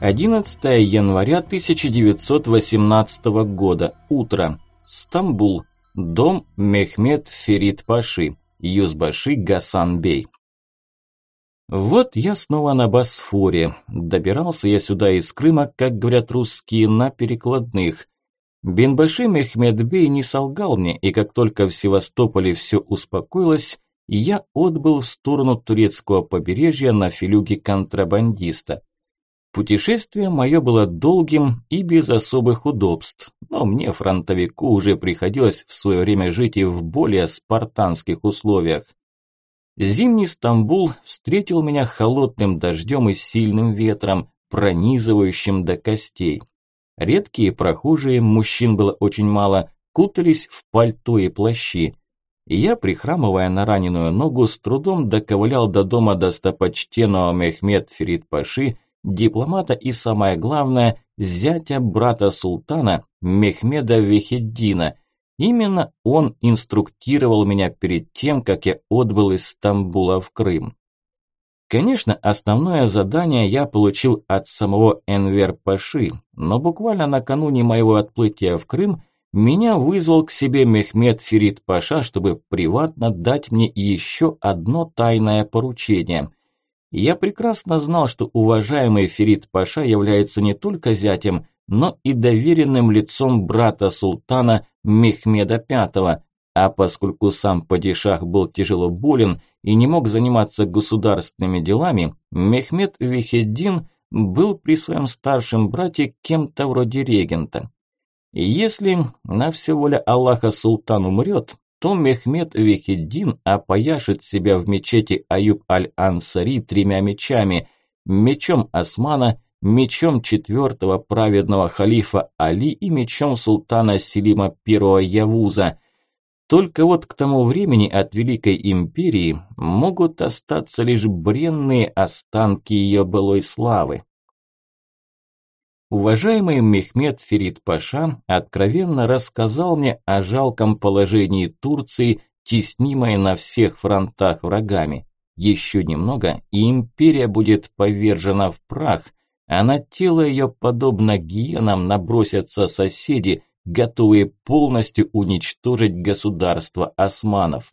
11 января 1918 года. Утро. Стамбул. Дом Мехмед Ферит Паши. Юзбаши Гасан Бей. Вот я снова на Босфоре. Добирался я сюда из Крыма, как говорят русские, на перекладных. Бенбаши Мехмед Бей не солгал мне, и как только в Севастополе все успокоилось, я отбыл в сторону турецкого побережья на филюге контрабандиста. Путешествие мое было долгим и без особых удобств, но мне, фронтовику, уже приходилось в свое время жить и в более спартанских условиях. Зимний Стамбул встретил меня холодным дождем и сильным ветром, пронизывающим до костей. Редкие прохожие, мужчин было очень мало, кутались в пальто и плащи. я, прихрамывая на раненую ногу, с трудом доковылял до дома достопочтенного Мехмед Ферид Паши, дипломата и, самое главное, зятя брата султана Мехмеда Вехеддина. Именно он инструктировал меня перед тем, как я отбыл из Стамбула в Крым. Конечно, основное задание я получил от самого Энвер Паши, но буквально накануне моего отплытия в Крым меня вызвал к себе Мехмед Ферид Паша, чтобы приватно дать мне еще одно тайное поручение – я прекрасно знал, что уважаемый Ферид Паша является не только зятем, но и доверенным лицом брата султана Мехмеда V, а поскольку сам падишах был тяжело болен и не мог заниматься государственными делами, Мехмед Вихеддин был при своем старшем брате кем-то вроде регента. Если на все воля Аллаха султан умрет, то Мехмед Вехиддин опояшет себя в мечети Аюб аль-Ансари тремя мечами – мечом Османа, мечом четвертого праведного халифа Али и мечом султана Селима I Явуза. Только вот к тому времени от Великой Империи могут остаться лишь бренные останки ее былой славы. Уважаемый Мехмед Ферид Паша откровенно рассказал мне о жалком положении Турции, теснимой на всех фронтах врагами. Еще немного, и империя будет повержена в прах, а на тело ее, подобно гиенам, набросятся соседи, готовые полностью уничтожить государство османов.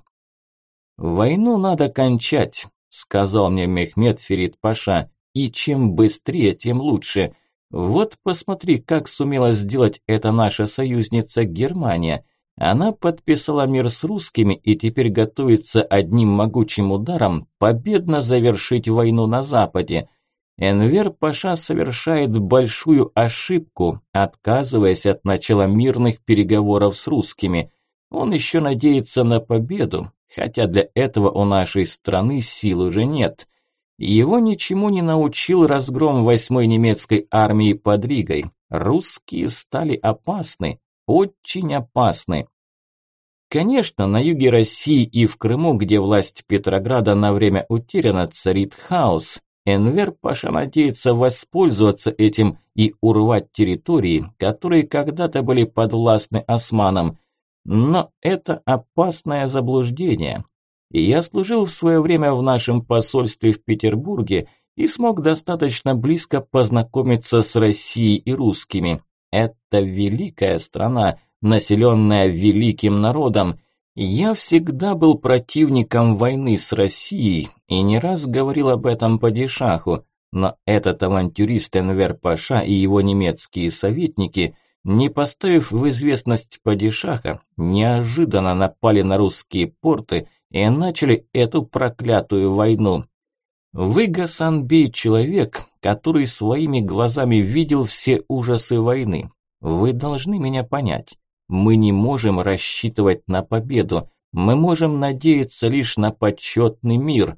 «Войну надо кончать», – сказал мне Мехмед Ферид Паша, – «и чем быстрее, тем лучше». Вот посмотри, как сумела сделать это наша союзница Германия. Она подписала мир с русскими и теперь готовится одним могучим ударом победно завершить войну на Западе. Энвер Паша совершает большую ошибку, отказываясь от начала мирных переговоров с русскими. Он еще надеется на победу, хотя для этого у нашей страны сил уже нет. Его ничему не научил разгром восьмой немецкой армии под Ригой. Русские стали опасны, очень опасны. Конечно, на юге России и в Крыму, где власть Петрограда на время утеряна, царит хаос. Энвер Паша надеется воспользоваться этим и урвать территории, которые когда-то были подвластны османам. Но это опасное заблуждение. Я служил в свое время в нашем посольстве в Петербурге и смог достаточно близко познакомиться с Россией и русскими. Это великая страна, населенная великим народом. Я всегда был противником войны с Россией и не раз говорил об этом падишаху, но этот авантюрист Энвер Паша и его немецкие советники, не поставив в известность падишаха, неожиданно напали на русские порты и начали эту проклятую войну. Вы, Гасанбей, человек, который своими глазами видел все ужасы войны. Вы должны меня понять. Мы не можем рассчитывать на победу. Мы можем надеяться лишь на почетный мир.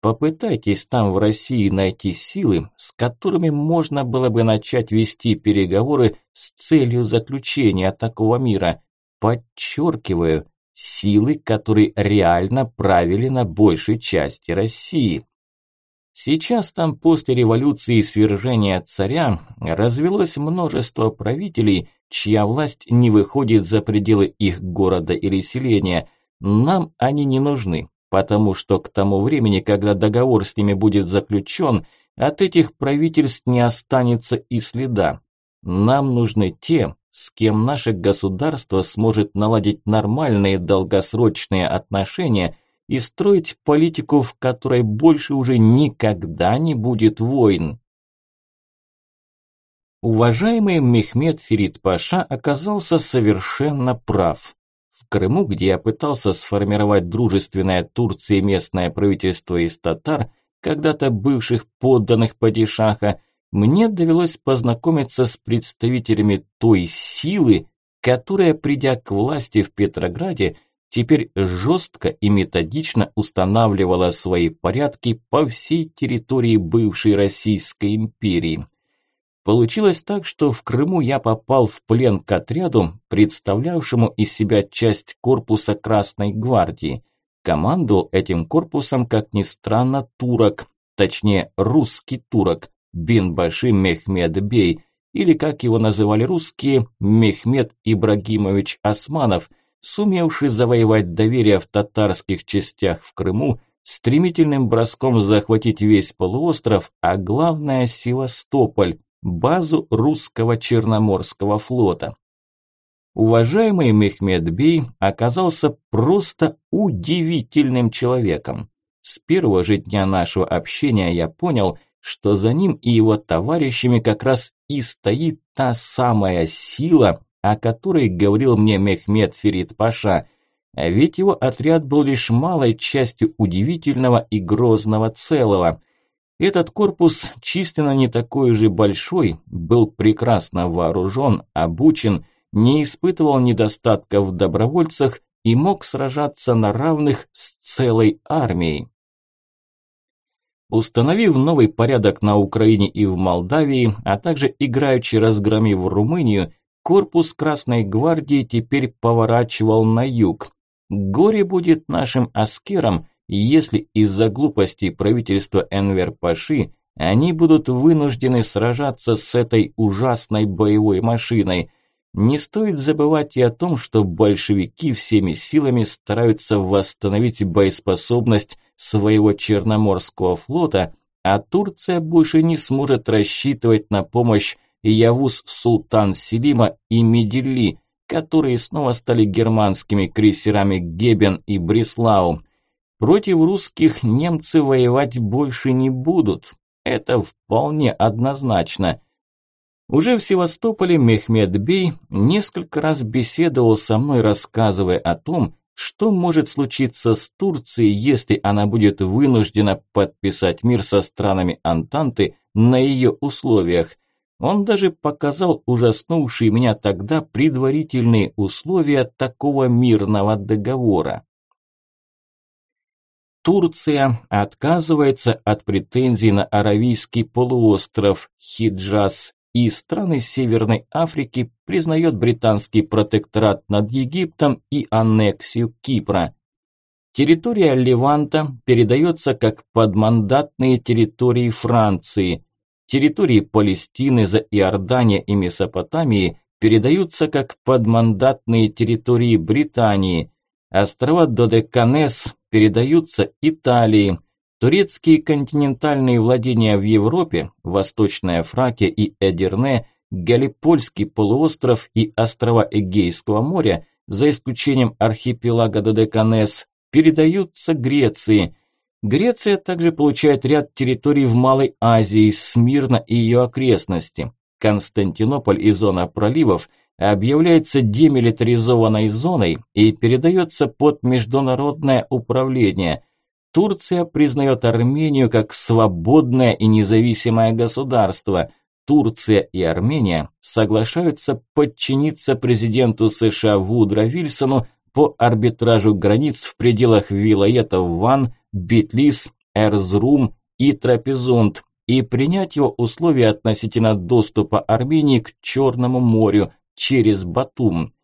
Попытайтесь там в России найти силы, с которыми можно было бы начать вести переговоры с целью заключения такого мира. Подчеркиваю, силы, которые реально правили на большей части России. Сейчас там после революции и свержения царя развелось множество правителей, чья власть не выходит за пределы их города или селения. Нам они не нужны, потому что к тому времени, когда договор с ними будет заключен, от этих правительств не останется и следа. Нам нужны те, с кем наше государство сможет наладить нормальные долгосрочные отношения и строить политику, в которой больше уже никогда не будет войн. Уважаемый Мехмед Ферид Паша оказался совершенно прав. В Крыму, где я пытался сформировать дружественное Турции местное правительство из татар, когда-то бывших подданных падишаха, мне довелось познакомиться с представителями той силы, которая, придя к власти в Петрограде, теперь жестко и методично устанавливала свои порядки по всей территории бывшей Российской империи. Получилось так, что в Крыму я попал в плен к отряду, представлявшему из себя часть корпуса Красной гвардии. Командовал этим корпусом, как ни странно, турок, точнее русский турок, Бинбаши Мехмед Бей, или как его называли русские, Мехмед Ибрагимович Османов, сумевший завоевать доверие в татарских частях в Крыму, стремительным броском захватить весь полуостров, а главное Севастополь, базу русского Черноморского флота. Уважаемый Мехмед Бей оказался просто удивительным человеком. С первого же дня нашего общения я понял – что за ним и его товарищами как раз и стоит та самая сила, о которой говорил мне Мехмед Ферид Паша, а ведь его отряд был лишь малой частью удивительного и грозного целого. Этот корпус, численно не такой же большой, был прекрасно вооружен, обучен, не испытывал недостатков в добровольцах и мог сражаться на равных с целой армией. Установив новый порядок на Украине и в Молдавии, а также играючи разгромив Румынию, корпус Красной Гвардии теперь поворачивал на юг. Горе будет нашим аскерам, если из-за глупости правительства Энвер Паши они будут вынуждены сражаться с этой ужасной боевой машиной. Не стоит забывать и о том, что большевики всеми силами стараются восстановить боеспособность своего Черноморского флота, а Турция больше не сможет рассчитывать на помощь Явус Султан Селима и Медилли, которые снова стали германскими крейсерами Гебен и Бреслау. Против русских немцы воевать больше не будут. Это вполне однозначно. Уже в Севастополе Мехмед Бей несколько раз беседовал со мной, рассказывая о том, что может случиться с Турцией, если она будет вынуждена подписать мир со странами Антанты на ее условиях? Он даже показал ужаснувшие меня тогда предварительные условия такого мирного договора. Турция отказывается от претензий на Аравийский полуостров, Хиджаз и страны Северной Африки признает британский протекторат над Египтом и аннексию Кипра. Территория Леванта передается как подмандатные территории Франции. Территории Палестины за Иордания и Месопотамии передаются как подмандатные территории Британии. Острова Додеканес передаются Италии. Турецкие континентальные владения в Европе, Восточная Фракия и Эдирне, Галипольский полуостров и острова Эгейского моря, за исключением архипелага Додеканес, передаются Греции. Греция также получает ряд территорий в Малой Азии, Смирна и ее окрестности. Константинополь и зона проливов объявляется демилитаризованной зоной и передается под международное управление – Турция признает Армению как свободное и независимое государство. Турция и Армения соглашаются подчиниться президенту США Вудро Вильсону по арбитражу границ в пределах вилоетов Ван, Битлис, Эрзрум и Трапезунд и принять его условия относительно доступа Армении к Черному морю через Батум.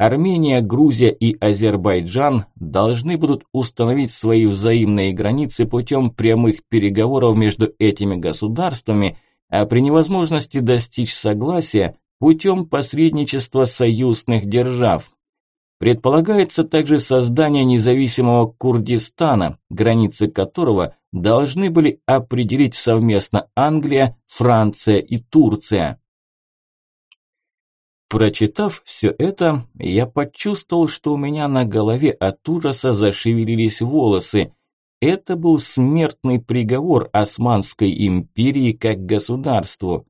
Армения, Грузия и Азербайджан должны будут установить свои взаимные границы путем прямых переговоров между этими государствами, а при невозможности достичь согласия путем посредничества союзных держав. Предполагается также создание независимого Курдистана, границы которого должны были определить совместно Англия, Франция и Турция. Прочитав все это, я почувствовал, что у меня на голове от ужаса зашевелились волосы. Это был смертный приговор Османской империи как государству.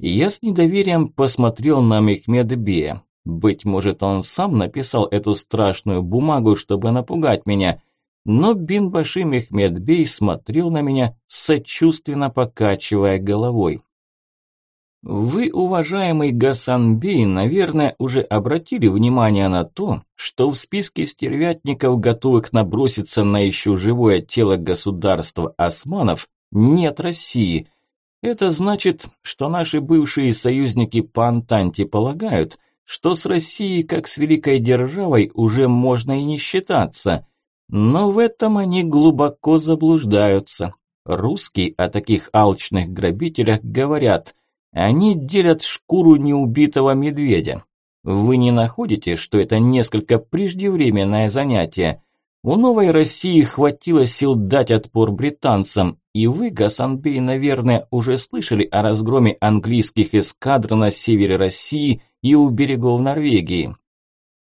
Я с недоверием посмотрел на Мехмед-Бея. Быть может, он сам написал эту страшную бумагу, чтобы напугать меня. Но Бинбаши Мехмед-Бей смотрел на меня, сочувственно покачивая головой. Вы, уважаемый Гасанбей, наверное, уже обратили внимание на то, что в списке стервятников, готовых наброситься на еще живое тело государства османов, нет России. Это значит, что наши бывшие союзники по Антанте полагают, что с Россией как с великой державой уже можно и не считаться. Но в этом они глубоко заблуждаются. Русские о таких алчных грабителях говорят, они делят шкуру неубитого медведя. Вы не находите, что это несколько преждевременное занятие? У новой России хватило сил дать отпор британцам, и вы, Гасанбей, наверное, уже слышали о разгроме английских эскадр на севере России и у берегов Норвегии.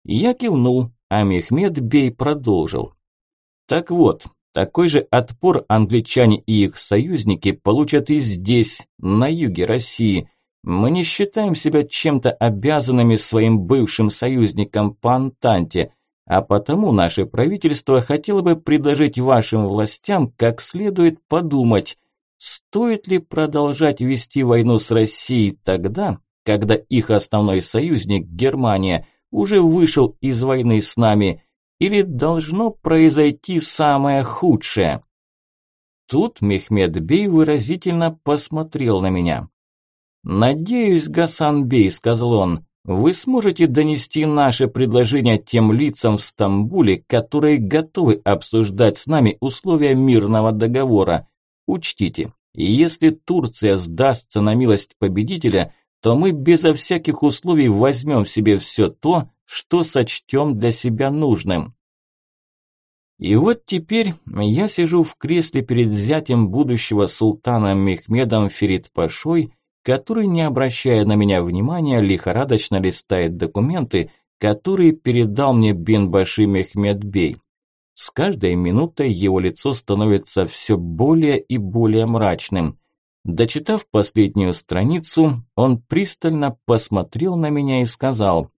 Я кивнул, а Мехмед Бей продолжил. Так вот, такой же отпор англичане и их союзники получат и здесь, на юге России. Мы не считаем себя чем-то обязанными своим бывшим союзникам по Антанте, а потому наше правительство хотело бы предложить вашим властям как следует подумать, стоит ли продолжать вести войну с Россией тогда, когда их основной союзник, Германия, уже вышел из войны с нами, или должно произойти самое худшее? Тут Мехмед Бей выразительно посмотрел на меня. «Надеюсь, Гасан Бей», – сказал он, – «вы сможете донести наше предложение тем лицам в Стамбуле, которые готовы обсуждать с нами условия мирного договора. Учтите, если Турция сдастся на милость победителя, то мы безо всяких условий возьмем себе все то, что сочтем для себя нужным. И вот теперь я сижу в кресле перед зятем будущего султана Мехмедом Ферид-Пашой, который, не обращая на меня внимания, лихорадочно листает документы, которые передал мне Бенбаши Мехмед-бей. С каждой минутой его лицо становится все более и более мрачным. Дочитав последнюю страницу, он пристально посмотрел на меня и сказал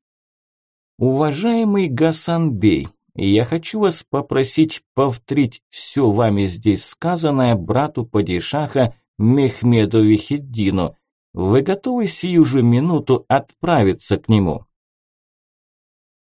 «Уважаемый Гасан Бей, я хочу вас попросить повторить все вами здесь сказанное брату Падишаха Мехмеду Вихиддину. Вы готовы сию же минуту отправиться к нему?»